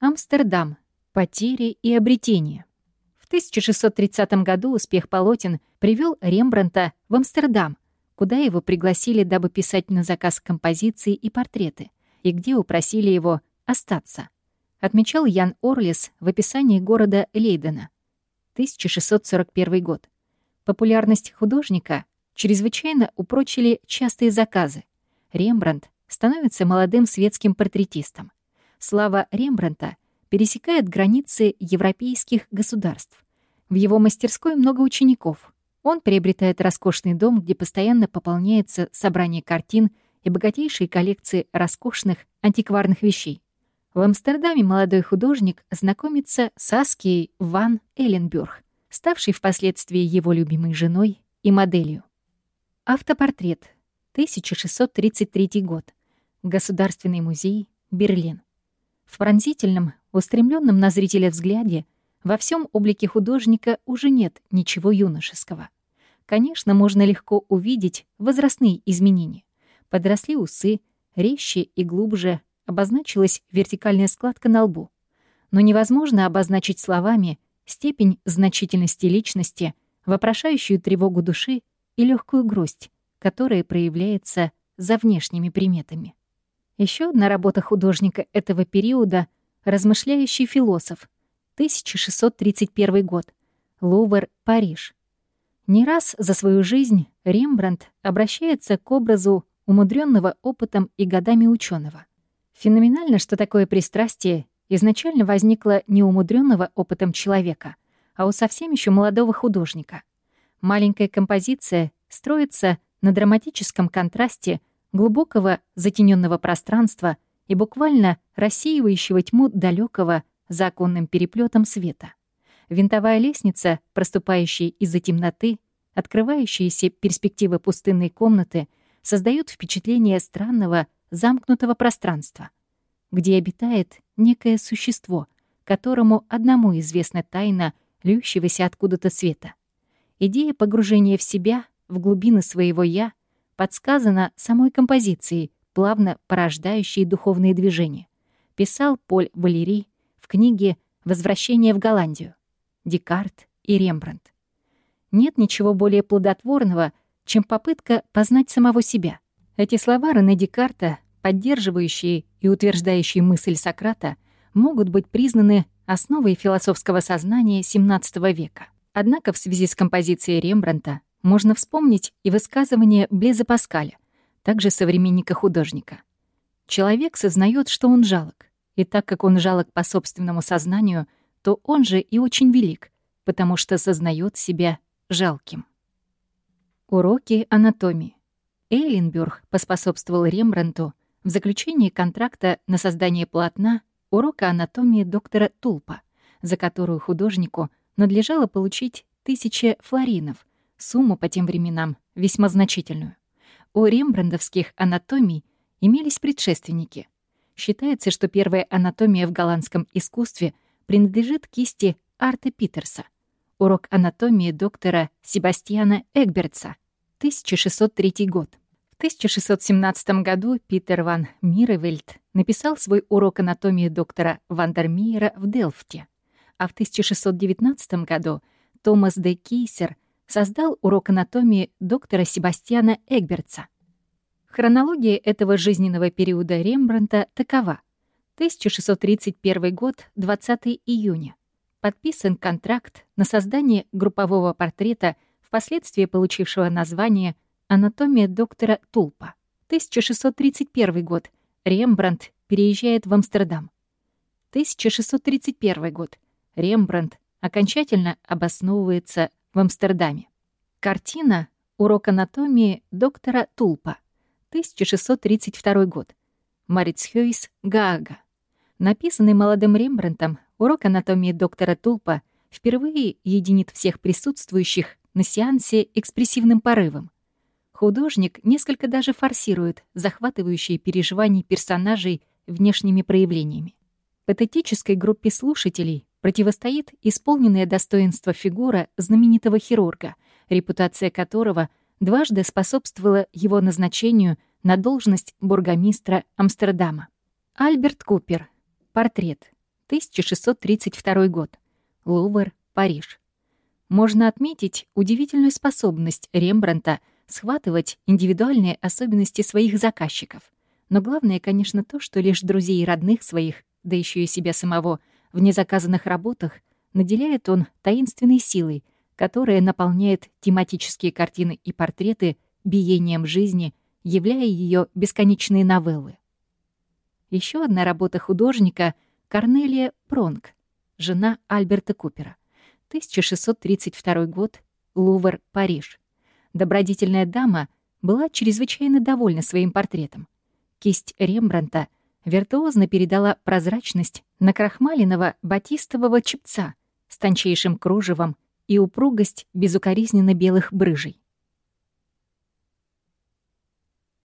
Амстердам. Потери и обретения. В 1630 году успех полотен привел Рембранта в Амстердам, куда его пригласили, дабы писать на заказ композиции и портреты, и где упросили его остаться. Отмечал Ян Орлис в описании города Лейдена. 1641 год. Популярность художника чрезвычайно упрочили частые заказы. Рембрандт становится молодым светским портретистом. Слава Рембранта пересекает границы европейских государств. В его мастерской много учеников. Он приобретает роскошный дом, где постоянно пополняется собрание картин и богатейшие коллекции роскошных антикварных вещей. В Амстердаме молодой художник знакомится с Аскией ван Эленбюрг, ставшей впоследствии его любимой женой и моделью. Автопортрет. 1633 год. Государственный музей, Берлин. В пронзительном, устремленном на зрителя взгляде во всем облике художника уже нет ничего юношеского. Конечно, можно легко увидеть возрастные изменения. Подросли усы, резче и глубже обозначилась вертикальная складка на лбу. Но невозможно обозначить словами степень значительности личности, вопрошающую тревогу души и легкую грусть, которая проявляется за внешними приметами. Еще одна работа художника этого периода — «Размышляющий философ», 1631 год, Лувр, Париж. Не раз за свою жизнь Рембрандт обращается к образу умудренного опытом и годами ученого. Феноменально, что такое пристрастие изначально возникло не у умудренного опытом человека, а у совсем еще молодого художника. Маленькая композиция строится на драматическом контрасте глубокого затененного пространства и буквально рассеивающего тьму далекого законным переплетом света. Винтовая лестница, проступающая из-за темноты, открывающиеся перспективы пустынной комнаты, создают впечатление странного замкнутого пространства, где обитает некое существо, которому одному известна тайна льющегося откуда-то света. Идея погружения в себя — в глубины своего «я» подсказано самой композицией, плавно порождающей духовные движения. Писал Поль Валерий в книге «Возвращение в Голландию» Декарт и Рембрандт. Нет ничего более плодотворного, чем попытка познать самого себя. Эти слова Рене Декарта, поддерживающие и утверждающие мысль Сократа, могут быть признаны основой философского сознания XVII века. Однако в связи с композицией Рембрандта можно вспомнить и высказывание Блеза Паскаля, также современника художника. Человек сознает, что он жалок, и так как он жалок по собственному сознанию, то он же и очень велик, потому что сознает себя жалким. Уроки анатомии. Эйленбюрг поспособствовал Рембрандту в заключении контракта на создание полотна урока анатомии доктора Тулпа, за которую художнику надлежало получить тысячи флоринов, сумму по тем временам весьма значительную. У рембрандовских анатомий имелись предшественники. Считается, что первая анатомия в голландском искусстве принадлежит кисти Арта Питерса. Урок анатомии доктора Себастьяна Эгбертса, 1603 год. В 1617 году Питер ван Миревельд написал свой урок анатомии доктора Вандермиера в Делфте, а в 1619 году Томас де Кейсер — создал урок анатомии доктора Себастьяна Эгбертса. Хронология этого жизненного периода Рембранта такова. 1631 год, 20 июня. Подписан контракт на создание группового портрета, впоследствии получившего название «Анатомия доктора Тулпа». 1631 год. Рембрандт переезжает в Амстердам. 1631 год. Рембрандт окончательно обосновывается в Амстердаме. Картина «Урок анатомии доктора Тулпа», 1632 год. Марицхёйс, Гаага. Написанный молодым Рембрандтом, урок анатомии доктора Тулпа впервые единит всех присутствующих на сеансе экспрессивным порывом. Художник несколько даже форсирует захватывающие переживания персонажей внешними проявлениями. Патетической группе слушателей противостоит исполненное достоинство фигура знаменитого хирурга, репутация которого дважды способствовала его назначению на должность бургомистра Амстердама. Альберт Купер. Портрет. 1632 год. Лувр, Париж. Можно отметить удивительную способность Рембранта схватывать индивидуальные особенности своих заказчиков. Но главное, конечно, то, что лишь друзей и родных своих, да еще и себя самого, в незаказанных работах наделяет он таинственной силой, которая наполняет тематические картины и портреты биением жизни, являя ее бесконечные новеллы. Еще одна работа художника — Корнелия Пронг, жена Альберта Купера. 1632 год, Лувр, Париж. Добродетельная дама была чрезвычайно довольна своим портретом. Кисть Рембранта виртуозно передала прозрачность накрахмаленного батистового чепца с тончайшим кружевом и упругость безукоризненно белых брыжей.